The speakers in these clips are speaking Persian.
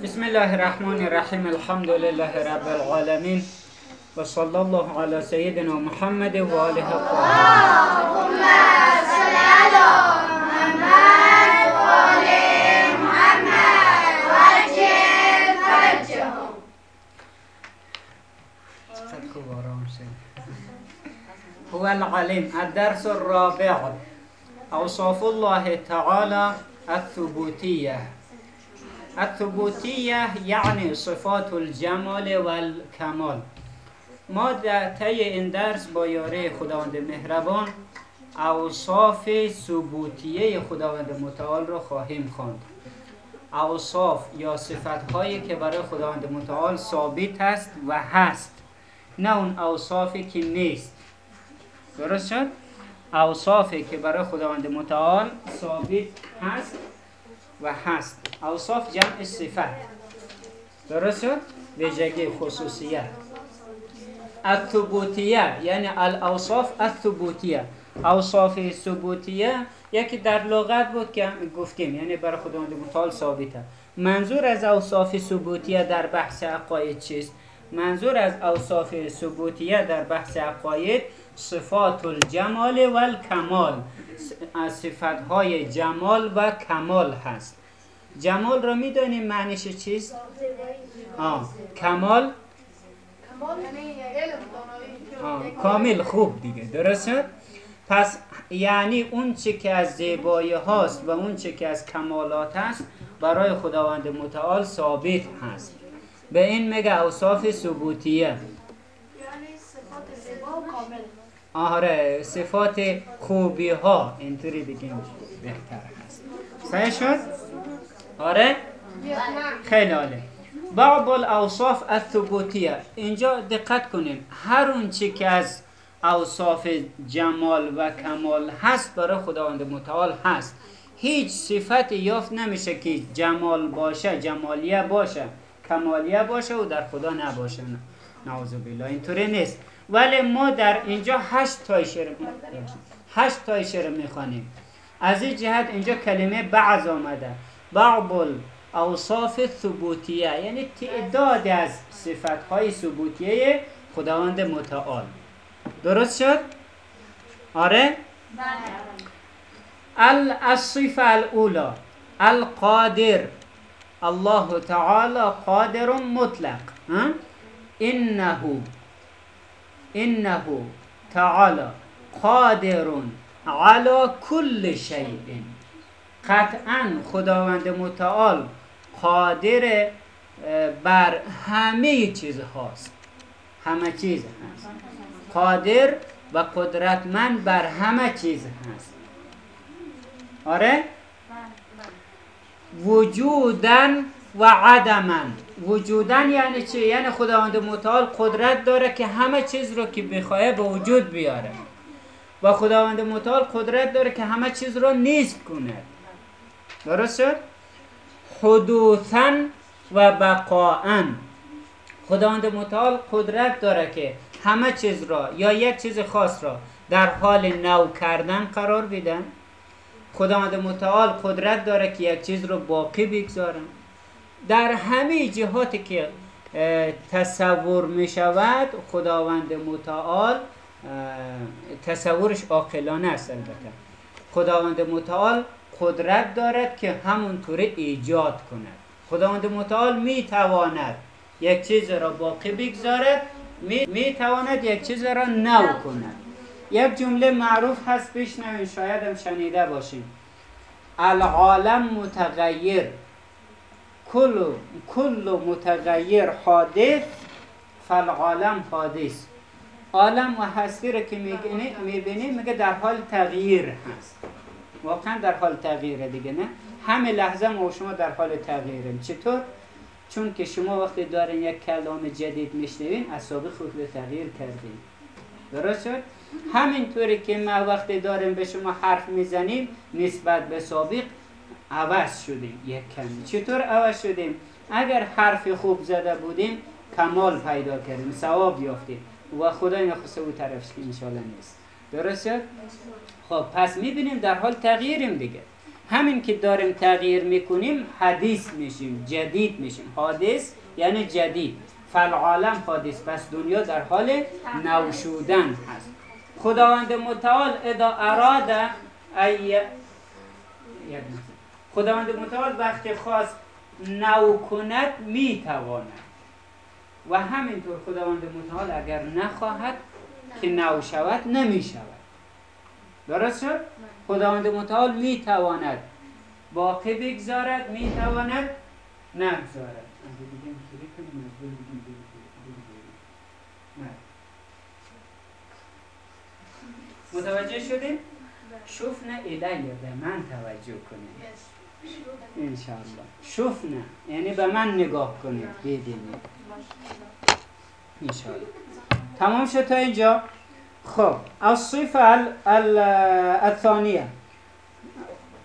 بسم الله الرحمن الرحيم. الحمد لله رب العالمين. وصلى الله على سيدنا محمد وآله اللهم صل على محمد وآل محمد وجه وجه هو العليم الدرس الرابع أوصاف الله تعالى الثبوتية. الثبوتية يعني صفات الجمال والكمال ما در طی این درس با یاره خداوند مهربان اوصاف ثبوتیه خداوند متعال را خواهیم خواند. اوصاف یا صفت هایی که برای خداوند متعال ثابت است و هست. نه اون اوصافی که نیست. درست شد؟ اوصافی که برای خداوند متعال ثابت هست و هست. اوصاف جمع صفت. درست شد؟ ویژگی خصوصیت. الثبوتیه یعنی الاوصاف الثبوتیه. اوصاف ثبوتیه یکی در لغت بود که گفتیم یعنی برای خداوند متعال ثابته. منظور از اوصاف ثبوتیه در بحث عقاید چیست؟ منظور از اوصاف ثبوتیه در بحث عقاید صفات الجمال و الکمال از صفت های جمال و کمال هست جمال را می‌دانیم معنیش چیست؟ آه. کمال آه. کامل خوب دیگه درست؟ پس یعنی اون چه که از زیبایی هاست و اون چه که از کمالات هست برای خداوند متعال ثابت هست به این میگه اوصاف ثبوتیه یعنی صفات زیبا و کامل آره صفات خوبی ها اینطوری بگیم. بهتر هست. صحیح شد؟ آره؟ خیلی عالی. بعض الاوصاف الثبوتیه. اینجا دقت کنیم هر اون چی که از اوصاف جمال و کمال هست برای خداوند متعال هست. هیچ صفت یافت نمیشه که جمال باشه جمالیه باشه کمالیه باشه و در خدا نباشه. نعوذ بالله. اینطوری نیست. ولی ما در اینجا هشت تا شعر هشت تا شعر می‌خوانیم از این جهت اینجا کلمه بعض آمده بعض اوصاف ثبوتیه یعنی تعداد از صفت های ثبوتیه خداوند متعال درست شد؟ آره؟ الصفه الاولى القادر الله تعالى قادر مطلق؟ انه انه تعالى قادر على كل شيء. قطعا خداوند متعال قادر بر همه چیز هاست همه چیز هست. قادر و قدرتمند بر همه چیز هست. آره؟ وجودن و عدمن وجودن یعنی چی؟ یعنی خداوند متعال قدرت داره که همه چیز رو که بخواه به وجود بیاره. و خداوند متعال قدرت داره که همه چیز رو نیست کنه. درست شد؟ حدوثا و بقاءا. خداوند متعال قدرت داره که همه چیز را یا یک چیز خاص را در حال نو کردن قرار بدن. خداوند متعال قدرت داره که یک چیز رو باقی بگذارن. در همه جهاتی که تصور می شود خداوند متعال تصورش عاقلانه است البته. خداوند متعال قدرت دارد که همونطوری ایجاد کند. خداوند متعال می تواند یک چیز را باقی بگذارد می, تواند یک چیز را نو کند. یک جمله معروف هست بشنوین شاید هم شنیده باشین. العالم متغیر. کل کل متغیر حادث فالعالم حادث. عالم و هستی رو که می‌بینی میگه در حال تغییر هست. واقعا در حال تغییره دیگه نه؟ همه لحظه ما و شما در حال تغییریم. چطور؟ چون که شما وقتی دارین یک کلام جدید میشنوین اصابی خود رو تغییر کردین. درست شد؟ همینطوری که ما وقتی داریم به شما حرف می‌زنیم نسبت به سابق عوض شدیم یک کمی چطور عوض شدیم؟ اگر حرف خوب زده بودیم کمال پیدا کردیم ثواب یافتیم. و خدا نخواسته او طرفش که انشالله نیست. درست شد؟ خب پس می‌بینیم در حال تغییریم دیگه. همین که داریم تغییر می‌کنیم حدیث میشیم جدید میشیم. حادث یعنی جدید. فالعالم حادث. پس دنیا در حال نوشودن هست. خداوند متعال اذا اراد ای خداوند متعال وقتی خواست نو کند می‌تواند. و همینطور خداوند متعال اگر نخواهد که نو شود نمی شود درست شد؟ خداوند متعال می تواند باقی بگذارد می تواند نگذارد متوجه شدیم؟ شفنه الیه به من توجه کنید. انشاءالله. شفنه یعنی به من نگاه کنید ببینید. انشاءالله. تمام شد تا اینجا؟ خب الصفه الثانیه.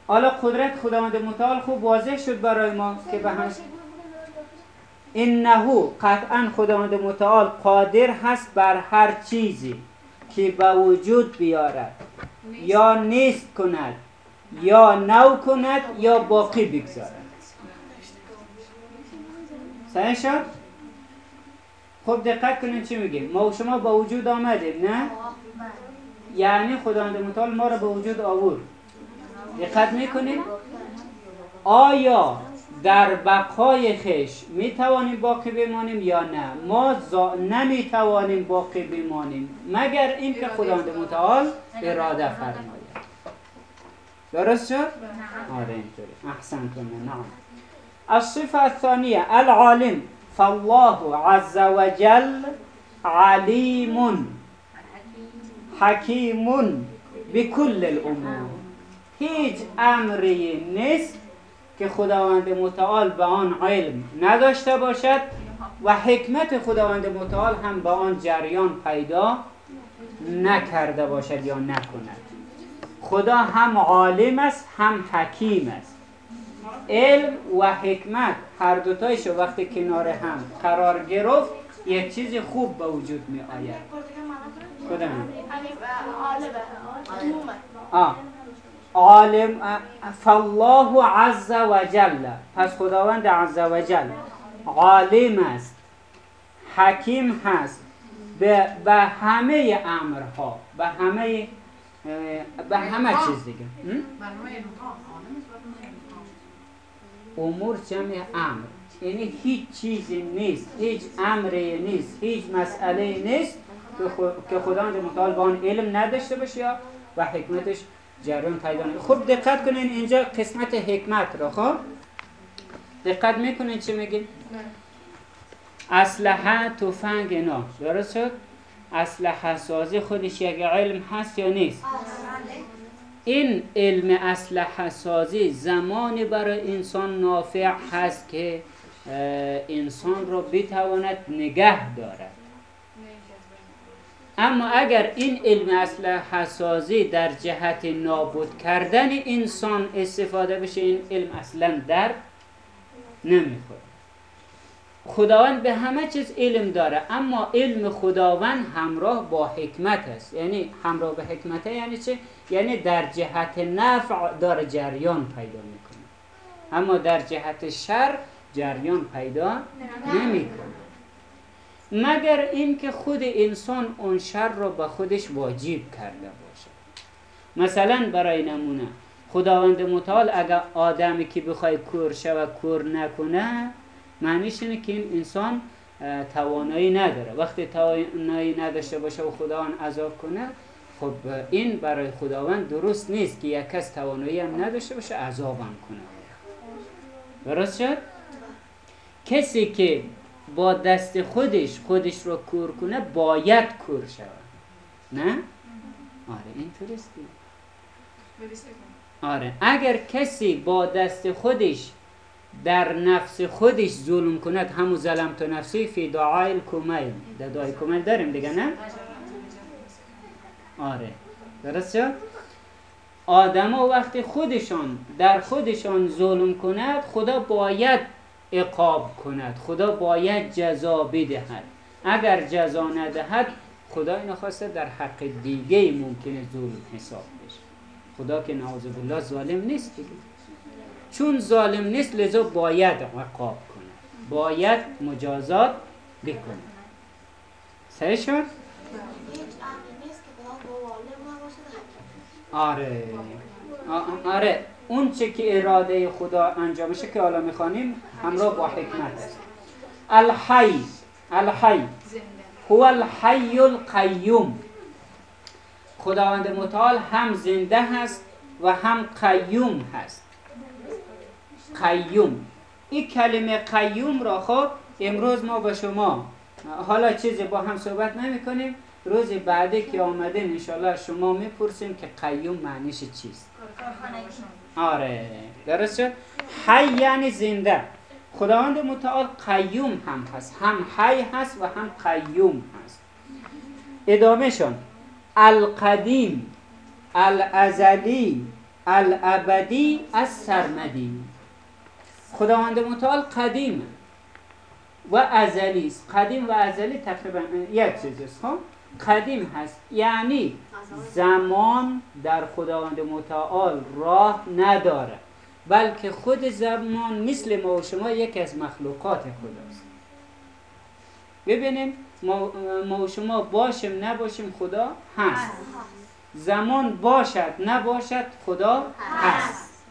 حالا قدرت خداوند متعال خوب واضح شد برای ما که به هم انه قطعا خداوند متعال قادر هست بر هر چیزی. که به وجود بیارد. یا نیست کند یا نو کند یا باقی بگذارد. صحیح شد؟ خب دقت کنید چی میگیم. ما و شما با وجود آمدیم نه؟ یعنی خداوند متعال ما رو به وجود آورد. دقت می‌کنیم آیا در بقای خش می توانیم باقی بمانیم یا نه؟ ما نمی توانیم باقی بمانیم. مگر اینکه خداوند متعال اراده فرماید. درست شد؟ آره اینطوری. احسنتون نعم. الصفه الثانیه العالم. فالله عز وجل علیم. حکیم. بكل الامور. هیچ امری نیست که خداوند متعال به آن علم نداشته باشد و حکمت خداوند متعال هم به آن جریان پیدا نکرده باشد یا نکند. خدا هم عالم است هم حکیم است. علم و حکمت هر دوتایشو وقتی کنار هم قرار گرفت یک چیز خوب به وجود می آید. کدام آه. عالم فالله عز وجل پس خداوند عز وجل عالم است حکیم هست به, به همه امرها به همه به همه چیز دیگه. امور جمع امر. یعنی هیچ چیزی نیست هیچ امری نیست هیچ مسئله نیست که خداوند متعال با آن علم نداشته باشه یا و حکمتش جریان پیدا خب دقت کنین اینجا قسمت حکمت رو خب؟ دقت می‌کنین چی میگین؟ اسلحه تفنگ اینا. درست شد؟ اسلحه سازی خودش یک علم هست یا نیست؟ این علم اسلحه سازی زمانی برای انسان نافع هست که انسان رو بتواند نگه دارد. اما اگر این علم اصل حسازی در جهت نابود کردن انسان استفاده بشه این علم اصلا در نمی‌خوره. خداوند به همه چیز علم داره اما علم خداوند همراه با حکمت است. یعنی همراه به حکمت یعنی چه؟ یعنی در جهت نفع داره جریان پیدا می‌کنه. اما در جهت شر جریان پیدا نمی‌کنه. مگر اینکه خود انسان اون شر را به خودش واجب کرده باشه مثلا برای نمونه خداوند متعال اگر آدمی که بخوای کور شود کور نکنه معنیش اینه که این انسان توانایی نداره. وقتی توانایی نداشته باشه و خداوند عذاب کنه خب این برای خداوند درست نیست که یک کس توانایی هم نداشته باشه عذاب هم کنه. درست شد؟ کسی که با دست خودش خودش رو کور کنه باید کور شود نه؟ آره این درستی آره اگر کسی با دست خودش در نفس خودش ظلم کند همون ظلم تو نفسی فی دعای کمیل در دعای کمیل داریم دیگه نه؟ آره درست شد؟ آدم وقتی خودشان در خودشان ظلم کند خدا باید اقاب کند. خدا باید جزا بدهد. اگر جزا ندهد خدا خواسته در حق دیگه ممکنه ظلم حساب بشه. خدا که نعوذ بالله ظالم نیست دیگه. چون ظالم نیست لذا باید عقاب کنه باید مجازات بکنه صحیح شد؟ آره. آره. اون چه که اراده خدا انجام میشه که حالا می‌خوانیم همراه با حکمت. است الحی الحی. هو الحی القیوم. خداوند متعال هم زنده هست و هم قیوم هست. قیوم. این کلمه قیوم را خب امروز ما با شما حالا چیزی با هم صحبت نمی کنیم روز بعدی که آمده انشالله شما می‌پرسیم که قیوم معنیش چیست. آره. درست حی یعنی زنده. خداوند متعال قیوم هم هست. هم حی هست و هم قیوم هست. ادامه شون القدیم الازلی الابدی از سرمدی خداوند متعال قدیم و ازلی است. قدیم و ازلی تقریبا یک چیز است خب؟ قدیم هست. یعنی زمان در خداوند متعال راه نداره. بلکه خود زمان مثل ما و شما یکی از مخلوقات خداست. ببینیم ما, و شما باشیم نباشیم خدا هست. زمان باشد نباشد خدا هست.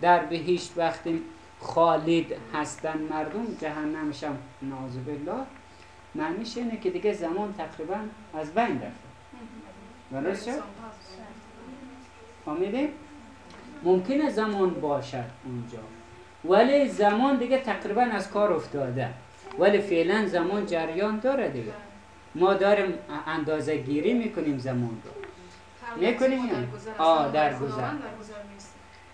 در بهشت وقتی خالد هستن مردم جهنمش هم نعوذ بالله معنیش اینه که دیگه زمان تقریبا از بین رفته درست شد؟ فهمیدیم؟ ممکنه زمان باشد اونجا ولی زمان دیگه تقریبا از کار افتاده ولی فعلا زمان جریان داره دیگه ما داریم اندازه گیری می‌کنیم زمان رو می‌کنیم؟ آه، در گذر.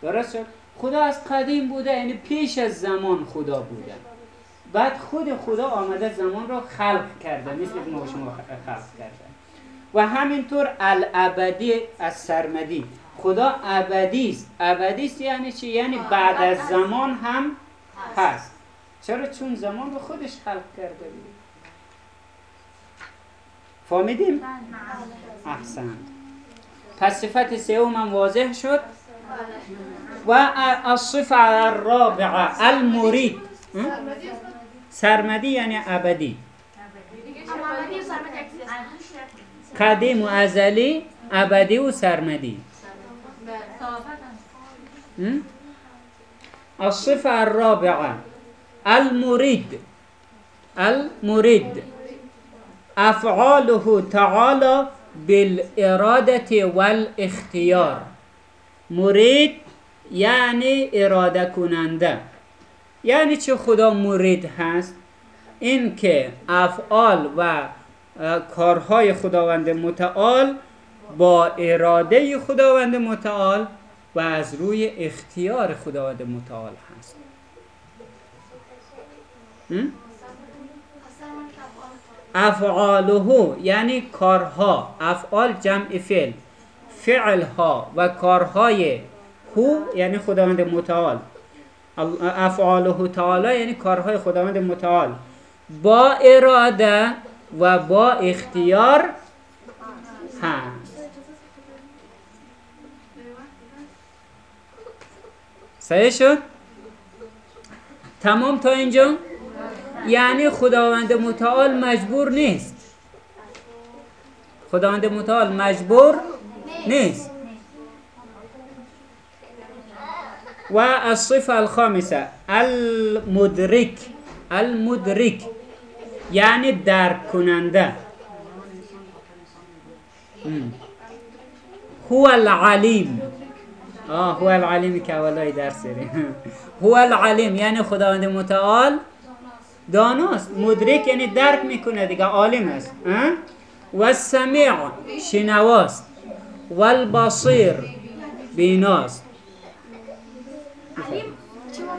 درست شد؟ خدا از قدیم بوده یعنی پیش از زمان خدا بوده بعد خود خدا آمده زمان را خلق کرده مثل ما شما خلق کرده و همینطور الابدی از سرمدی. خدا ابدی است. ابدی است یعنی چی؟ یعنی بعد از زمان هم هست. چرا؟ چون زمان رو خودش خلق کرده بود. فهمیدیم؟ احسن. پس صفت سوم هم واضح شد. و الصفه الرابعه المرید? سرمدی یعنی ابدی. قدیم و ازلی ابدی و سرمدی. م? الصفة الرابعة المريد المريد أفعاله تعالى بالإرادة والاختيار مرید یعنی اراده کننده. یعنی چه خدا مرید هست؟ این که افعال و کارهای خداوند متعال با اراده خداوند متعال و از روی اختیار خداوند متعال هست؟ افعاله یعنی کارها. افعال جمع فعل. فعلها و کارهای هو یعنی خداوند متعال. ال- افعاله تعالی یعنی کارهای خداوند متعال با اراده و با اختیار هست صحیح شد؟ تمام تا اینجا؟ یعنی خداوند متعال مجبور نیست خداوند متعال مجبور نیست و الصفه الخامسة المدرک المدرک یعنی درک کننده. ام. هو العلیم آه هو العلیم که اولای. هو العلیم یعنی خداوند متعال. داناست. مدرک یعنی درک میکنه دیگه عالم است. آه؟ و شنواست. و البصیر بیناست.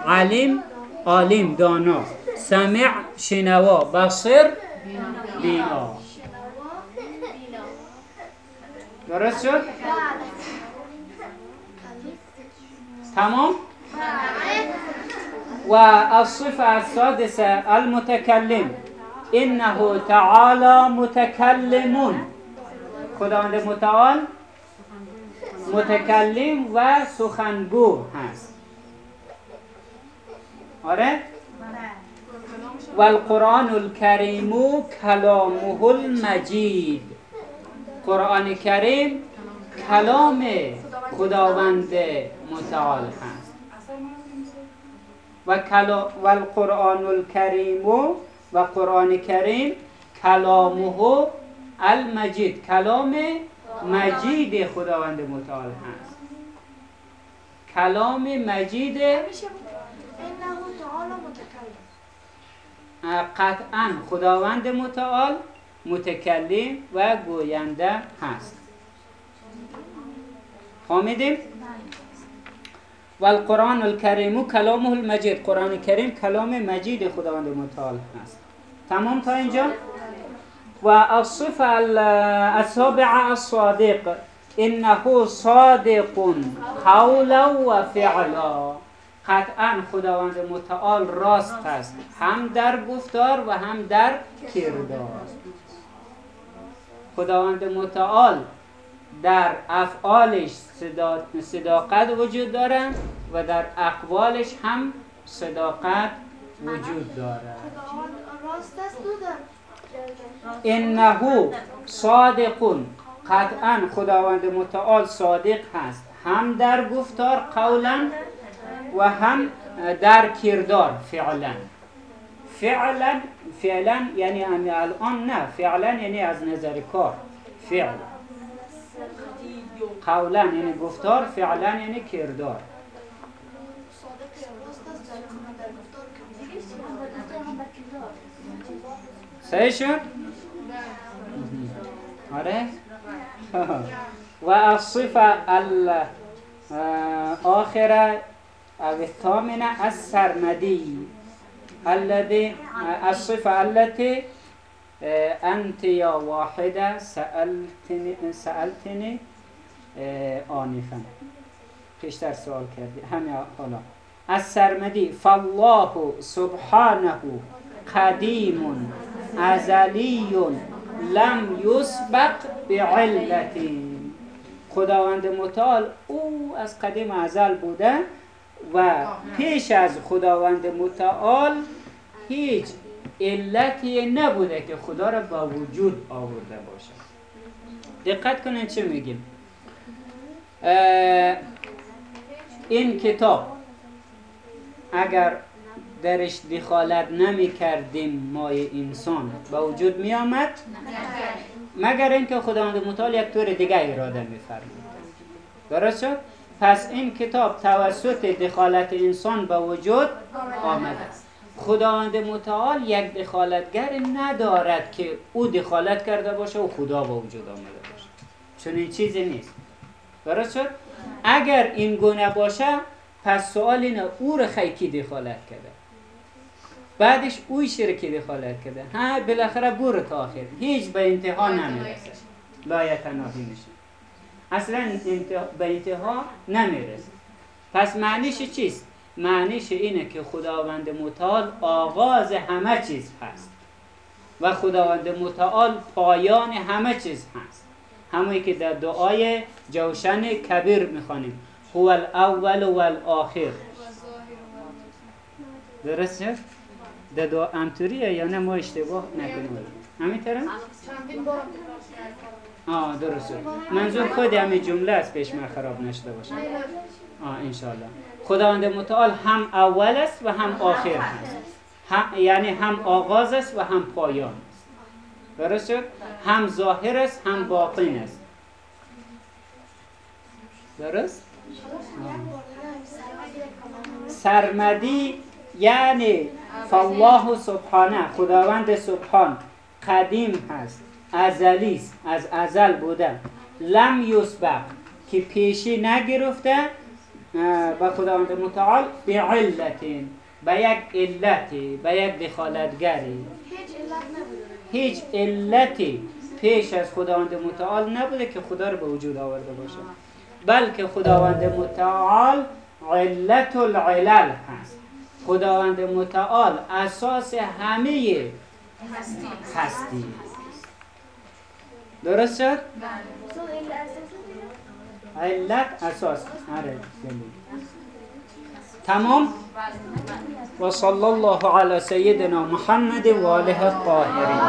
علیم عالم دانا. سمیع شنوا. بصیر بینا. درست شد؟ تمام؟ و الصفة السادسة المتكلم إنه تعالى متكلم خداوند متعال متکلم و سخنگو هست. آره؟ و القرآن الکریم کلامه المجید. قرآن کریم کلام خداوند متعال هست. و, کلا و القرآن الکریم و قرآن کریم کلامه المجید. کلام مجید خداوند متعال هست. کلام مجید انه متکلم قطعا خداوند متعال متکلم و گوینده هست فهمیدیم؟ و القرآن الکریم کلامه المجید قرآن کریم کلام مجید خداوند متعال هست تمام تا اینجا؟ و الصفه ال- السابعه الصادق انه صادق قولا و فعلا قطعا خداوند متعال راست است. هم در گفتار و هم در کردار. خداوند متعال در افعالش صدا- صداقت وجود دارد و در اقوالش هم صداقت وجود دارد انه صادق قطعا خداوند متعال صادق هست. هم در گفتار قولا و هم در کردار فعلا فعلا فعلا یعنی الان نه فعلا یعنی از نظر کار فعل قولا یعنی گفتار فعلا یعنی کردار صحیح شد؟ آره؟ و الصفة الآخرة الثامنة السرمدي. الذي الصفة التي أنت يا واحدة سألتني سألتني آنفا. پیشتر سوال کردی. همه حالا. از سرمدی فالله سبحانه قدیم ازلی لم یسبق بعلت خداوند متعال او از قدیم ازل بوده. و پیش از خداوند متعال هیچ علتی نبوده که خدا را با وجود آورده باشد. دقت کنید چه میگیم. این کتاب اگر درش دخالت نمی کردیم مای انسان به وجود می آمد مگر اینکه خداوند متعال یک طور دیگه اراده می فرمود درست شد؟ پس این کتاب توسط دخالت انسان به وجود آمده خداوند متعال یک دخالتگر ندارد که او دخالت کرده باشه و خدا به وجود آمده باشه. چون این چیزی نیست. درست شد؟ اگر این گونه باشه پس سوال اینه او رو خیکی دخالت کرده؟ بعدش اوی شرکی دخالت کرده؟ ها بالاخره برو تا آخر. هیچ به انتها نمی‌رسه. لایتناهی میشه. اصلا به انتها نمی‌رسه پس معنیش چیست؟ معنیش اینه که خداوند متعال آغاز همه چیز هست و خداوند متعال پایان همه چیز هست همونی که در دعای جوشن کبیر می‌خوانیم هو الاول و الاخر درست شد؟ در دعا همطوریه یا نه ما اشتباه نکنیم همین طرح؟ آه درست شد منظور خود همین جمله است پیش من خراب نشده باشه. آه انشالله خداوند متعال هم اول است و هم آخر هست هم یعنی هم آغاز است و هم پایان است. درست هم ظاهر است هم باطن است. درست؟ سرمدی یعنی فالله سبحانه خداوند سبحان قدیم هست. ازلی است. از ازل بوده لم یسبق. که پیشی نگرفته به خداوند متعال به علتین. به یک علتی به یک دخالتگری. علت هیچ علتی پیش از خداوند متعال نبوده که خدا رو به وجود آورده باشه. بلکه خداوند متعال علت العلل هست. خداوند متعال اساس همه هستی. درست شد؟ علت اساس. آره تمام؟ و صلی الله علی سیدنا محمد و آله الطاهرین.